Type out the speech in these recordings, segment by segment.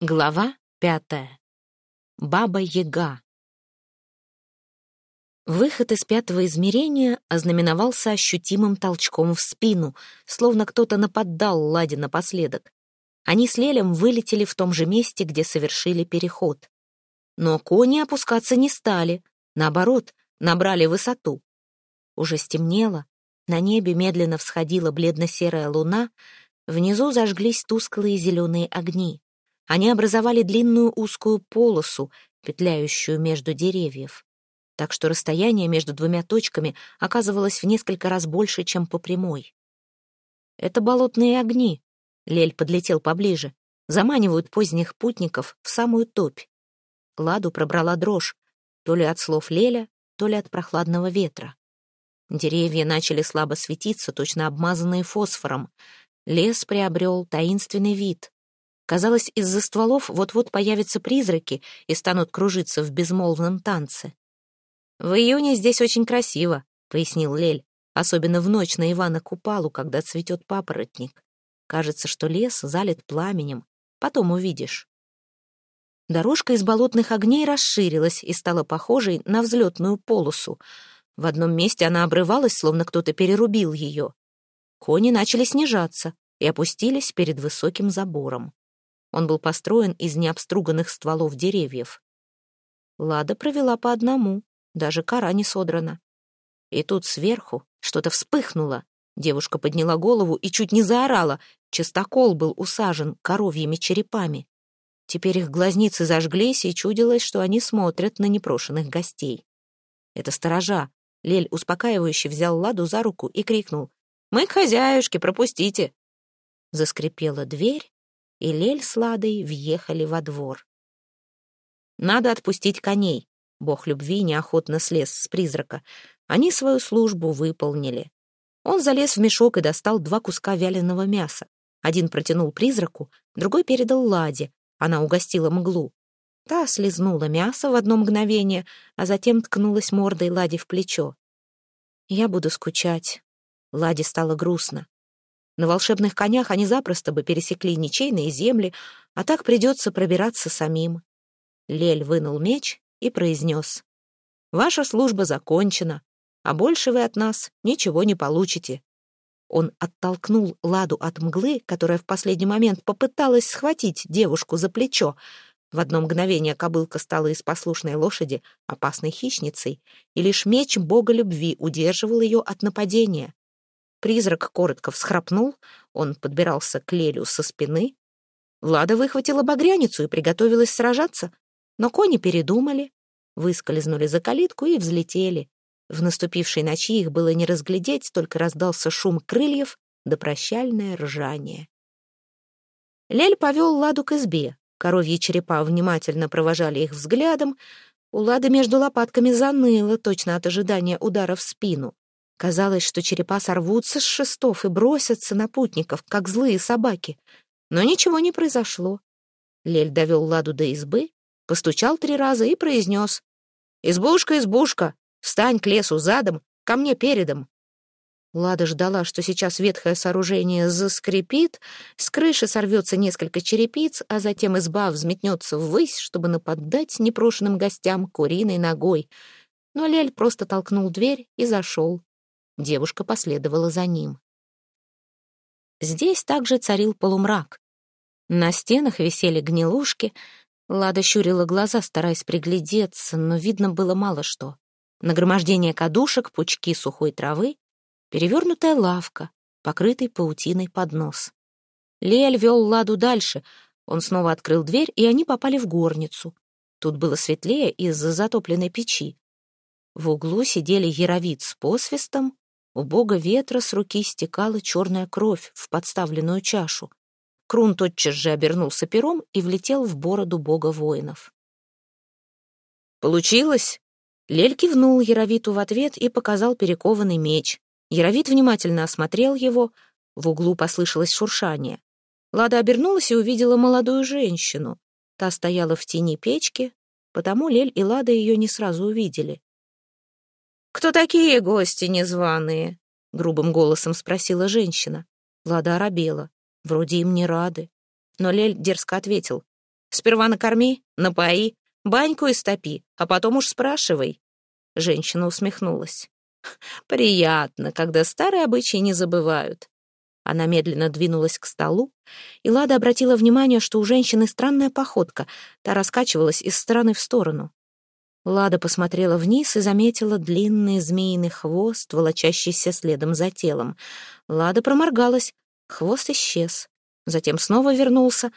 Глава пятая. Баба-яга. Выход из пятого измерения ознаменовался ощутимым толчком в спину, словно кто-то наподдал Ладе напоследок. Они с Лелем вылетели в том же месте, где совершили переход. Но кони опускаться не стали, наоборот, набрали высоту. Уже стемнело, на небе медленно всходила бледно-серая луна, внизу зажглись тусклые зеленые огни. Они образовали длинную узкую полосу, петляющую между деревьев. Так что расстояние между двумя точками оказывалось в несколько раз больше, чем по прямой. «Это болотные огни», — Лель подлетел поближе, заманивают поздних путников в самую топь. Ладу пробрала дрожь, то ли от слов Леля, то ли от прохладного ветра. Деревья начали слабо светиться, точно обмазанные фосфором. Лес приобрел таинственный вид. Казалось, из-за стволов вот-вот появятся призраки и станут кружиться в безмолвном танце. «В июне здесь очень красиво», — пояснил Лель, особенно в ночь на Ивана Купалу, когда цветет папоротник. Кажется, что лес залит пламенем. Потом увидишь. Дорожка из болотных огней расширилась и стала похожей на взлетную полосу. В одном месте она обрывалась, словно кто-то перерубил ее. Кони начали снижаться и опустились перед высоким забором. Он был построен из необструганных стволов деревьев. Лада провела по одному, даже кора не содрана. И тут сверху что-то вспыхнуло. Девушка подняла голову и чуть не заорала. Чистокол был усажен коровьими черепами. Теперь их глазницы зажглись, и чудилось, что они смотрят на непрошенных гостей. Это сторожа. Лель успокаивающе взял Ладу за руку и крикнул. «Мы к хозяюшке, пропустите!» Заскрипела дверь, и Лель с Ладой въехали во двор. «Надо отпустить коней», — бог любви неохотно слез с призрака. Они свою службу выполнили. Он залез в мешок и достал два куска вяленого мяса. Один протянул призраку, другой передал Ладе. Она угостила мглу. Та слезнула мясо в одно мгновение, а затем ткнулась мордой Ладе в плечо. «Я буду скучать». Ладе стало грустно. На волшебных конях они запросто бы пересекли ничейные земли, а так придется пробираться самим. Лель вынул меч и произнес. «Ваша служба закончена, а больше вы от нас ничего не получите». Он оттолкнул Ладу от мглы, которая в последний момент попыталась схватить девушку за плечо. В одно мгновение кобылка стала из послушной лошади опасной хищницей, и лишь меч бога любви удерживал ее от нападения. Призрак коротко всхрапнул, он подбирался к Лелю со спины. Лада выхватила багряницу и приготовилась сражаться, но кони передумали, выскользнули за калитку и взлетели. В наступившей ночи их было не разглядеть, только раздался шум крыльев да прощальное ржание. Лель повел Ладу к избе. Коровьи черепа внимательно провожали их взглядом. У Лады между лопатками заныло, точно от ожидания удара в спину. Казалось, что черепа сорвутся с шестов и бросятся на путников, как злые собаки. Но ничего не произошло. Лель довел Ладу до избы, постучал три раза и произнес. «Избушка, избушка, встань к лесу задом, ко мне передом». Лада ждала, что сейчас ветхое сооружение заскрипит, с крыши сорвется несколько черепиц, а затем изба взметнется ввысь, чтобы нападать непрошенным гостям куриной ногой. Но Лель просто толкнул дверь и зашел. Девушка последовала за ним. Здесь также царил полумрак. На стенах висели гнилушки. Лада щурила глаза, стараясь приглядеться, но видно было мало что. Нагромождение кадушек, пучки сухой травы, перевернутая лавка, покрытый паутиной поднос. Лель вел Ладу дальше. Он снова открыл дверь, и они попали в горницу. Тут было светлее из-за затопленной печи. В углу сидели яровид с посвистом, у бога ветра с руки стекала черная кровь в подставленную чашу. Крун тотчас же обернулся пером и влетел в бороду бога воинов. «Получилось?» Лель кивнул Яровиту в ответ и показал перекованный меч. Яровит внимательно осмотрел его. В углу послышалось шуршание. Лада обернулась и увидела молодую женщину. Та стояла в тени печки, потому Лель и Лада ее не сразу увидели. «Кто такие гости незваные?» — грубым голосом спросила женщина. Лада оробела. Вроде им не рады. Но Лель дерзко ответил. Сперва накорми, напои, баньку истопи, а потом уж спрашивай». Женщина усмехнулась. «Приятно, когда старые обычаи не забывают». Она медленно двинулась к столу, и Лада обратила внимание, что у женщины странная походка, та раскачивалась из стороны в сторону. Лада посмотрела вниз и заметила длинный змеиный хвост, волочащийся следом за телом. Лада проморгалась, хвост исчез. Затем снова вернулся.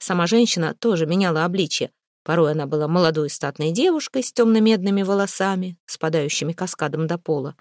Сама женщина тоже меняла обличье. Порой она была молодой статной девушкой с темно-медными волосами, спадающими каскадом до пола.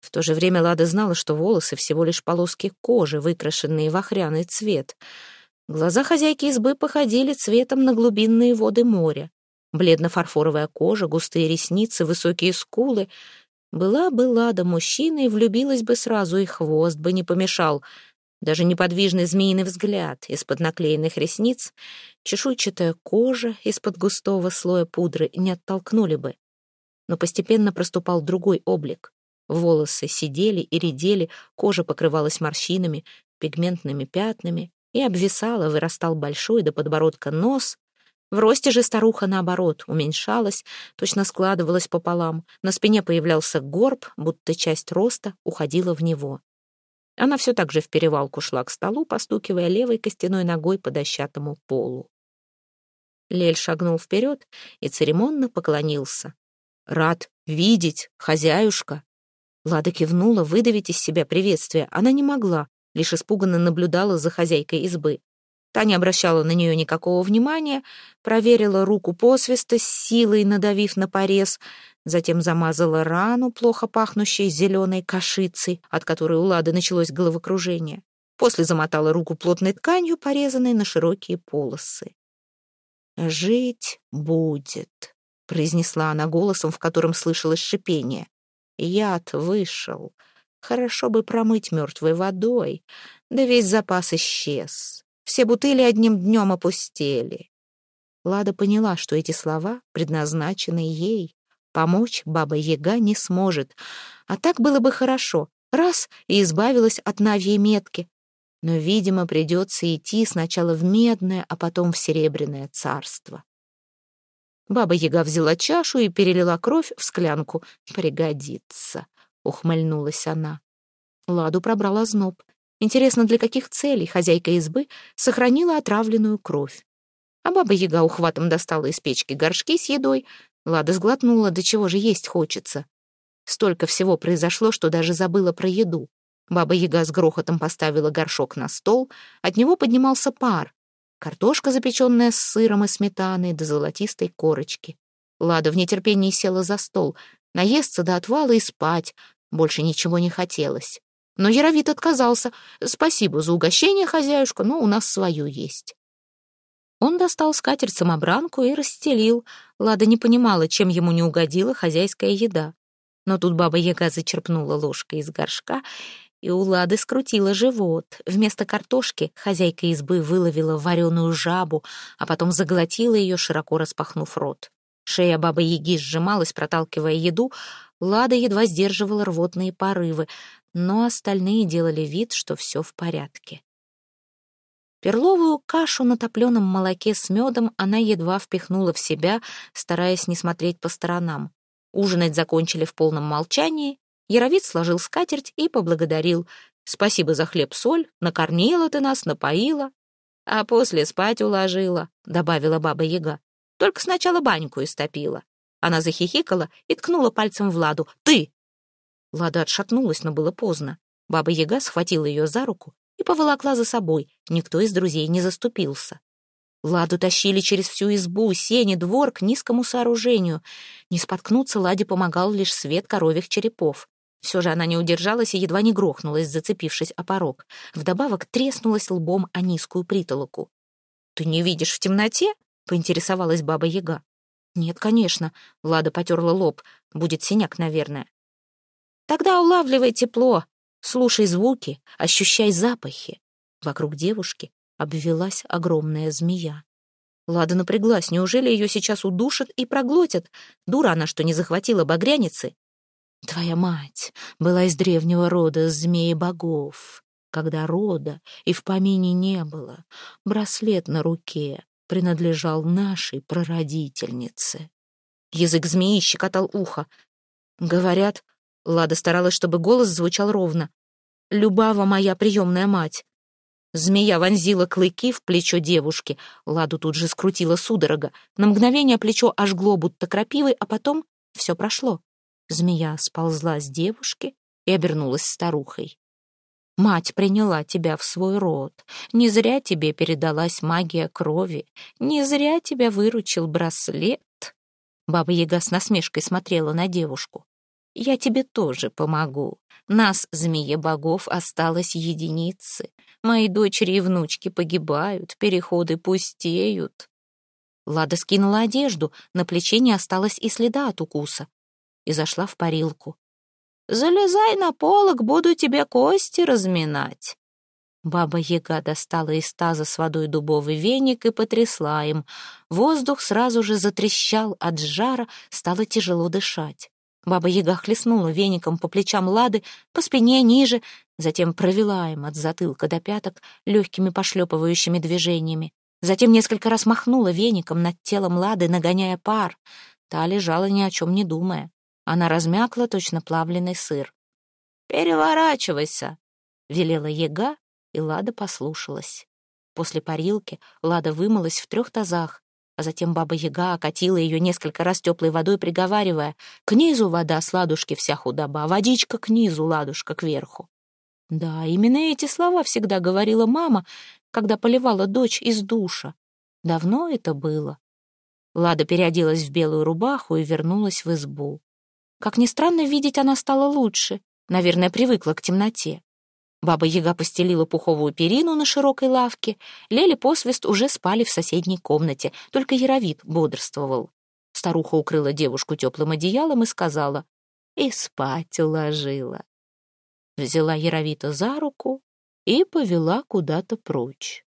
В то же время Лада знала, что волосы всего лишь полоски кожи, выкрашенные в охряный цвет. Глаза хозяйки избы походили цветом на глубинные воды моря. Бледно-фарфоровая кожа, густые ресницы, высокие скулы. Была бы Лада мужчиной, влюбилась бы сразу, и хвост бы не помешал. Даже неподвижный змеиный взгляд из-под наклеенных ресниц, чешуйчатая кожа из-под густого слоя пудры не оттолкнули бы. Но постепенно проступал другой облик. Волосы сидели и редели, кожа покрывалась морщинами, пигментными пятнами, и обвисала, вырастал большой до подбородка нос, в росте же старуха, наоборот, уменьшалась, точно складывалась пополам. На спине появлялся горб, будто часть роста уходила в него. Она все так же в перевалку шла к столу, постукивая левой костяной ногой по дощатому полу. Лель шагнул вперед и церемонно поклонился. «Рад видеть, хозяюшка!» Лада кивнула, выдавить из себя приветствие. Она не могла, лишь испуганно наблюдала за хозяйкой избы. Та не обращала на нее никакого внимания, проверила руку посвиста силой, надавив на порез, затем замазала рану, плохо пахнущей зеленой кашицей, от которой у Лады началось головокружение. После замотала руку плотной тканью, порезанной на широкие полосы. «Жить будет», — произнесла она голосом, в котором слышалось шипение. «Яд вышел. Хорошо бы промыть мертвой водой, да весь запас исчез. Все бутыли одним днем опустели. Лада поняла, что эти слова предназначены ей. Помочь баба Яга не сможет. А так было бы хорошо. Раз — и избавилась от навьей метки. Но, видимо, придется идти сначала в медное, а потом в серебряное царство. Баба Яга взяла чашу и перелила кровь в склянку. «Пригодится», — ухмыльнулась она. Ладу пробрала зноб. Интересно, для каких целей хозяйка избы сохранила отравленную кровь. А баба-яга ухватом достала из печки горшки с едой. Лада сглотнула, до чего же есть хочется. Столько всего произошло, что даже забыла про еду. Баба-яга с грохотом поставила горшок на стол, от него поднимался пар. Картошка, запеченная с сыром и сметаной, до золотистой корочки. Лада в нетерпении села за стол, наесться до отвала и спать. Больше ничего не хотелось. Но Яровит отказался. «Спасибо за угощение, хозяюшка, но у нас свое есть». Он достал скатерть-самобранку и расстелил. Лада не понимала, чем ему не угодила хозяйская еда. Но тут баба-яга зачерпнула ложкой из горшка, и у Лады скрутила живот. Вместо картошки хозяйка избы выловила вареную жабу, а потом заглотила ее, широко распахнув рот. Шея бабы-яги сжималась, проталкивая еду. Лада едва сдерживала рвотные порывы но остальные делали вид, что все в порядке. Перловую кашу на топленом молоке с медом она едва впихнула в себя, стараясь не смотреть по сторонам. Ужинать закончили в полном молчании. Яровид сложил скатерть и поблагодарил. «Спасибо за хлеб-соль, накормила ты нас, напоила». «А после спать уложила», — добавила баба Яга. «Только сначала баньку истопила». Она захихикала и ткнула пальцем в Ладу. «Ты! Лада отшатнулась, но было поздно. Баба-яга схватила ее за руку и поволокла за собой. Никто из друзей не заступился. Ладу тащили через всю избу, сени, двор к низкому сооружению. Не споткнуться Ладе помогал лишь свет коровьих черепов. Все же она не удержалась и едва не грохнулась, зацепившись о порог. Вдобавок треснулась лбом о низкую притолоку. «Ты не видишь в темноте?» — поинтересовалась баба-яга. «Нет, конечно», — Лада потерла лоб. «Будет синяк, наверное». Тогда улавливай тепло, слушай звуки, ощущай запахи. Вокруг девушки обвелась огромная змея. Лада напряглась, неужели ее сейчас удушат и проглотят? Дура она, что не захватила багряницы. Твоя мать была из древнего рода змеи богов, когда рода и в помине не было. Браслет на руке, принадлежал нашей прародительнице. Язык змеи щекотал ухо. Говорят, Лада старалась, чтобы голос звучал ровно. «Любава моя приемная мать». Змея вонзила клыки в плечо девушки. Ладу тут же скрутила судорога. На мгновение плечо ожгло, будто крапивой, а потом все прошло. Змея сползла с девушки и обернулась старухой. Мать приняла тебя в свой род. Не зря тебе передалась магия крови. Не зря тебя выручил браслет. Баба-яга с насмешкой смотрела на девушку. Я тебе тоже помогу. Нас, змея богов, осталось единицы. Мои дочери и внучки погибают, переходы пустеют. Лада скинула одежду, на плече не осталось и следа от укуса. И зашла в парилку. «Залезай на полок, буду тебе кости разминать». Баба-яга достала из таза с водой дубовый веник и потрясла им. Воздух сразу же затрещал от жара, стало тяжело дышать. Баба-яга хлестнула веником по плечам Лады, по спине ниже, затем провела им от затылка до пяток легкими пошлепывающими движениями. Затем несколько раз махнула веником над телом Лады, нагоняя пар. Та лежала ни о чем не думая. Она размякла точно плавленый сыр. «Переворачивайся!» — велела яга, и Лада послушалась. После парилки Лада вымылась в трех тазах, а затем баба-яга окатила ее несколько раз теплой водой, приговаривая «К низу вода с ладушки вся худоба, водичка к низу, ладушка кверху». Да, именно эти слова всегда говорила мама, когда поливала дочь из душа. Давно это было. Лада переоделась в белую рубаху и вернулась в избу. Как ни странно, видеть она стала лучше. Наверное, привыкла к темноте. Баба-яга постелила пуховую перину на широкой лавке. Лели посвист уже спали в соседней комнате, только Яровит бодрствовал. Старуха укрыла девушку теплым одеялом и сказала, «И спать уложила». Взяла Яровита за руку и повела куда-то прочь.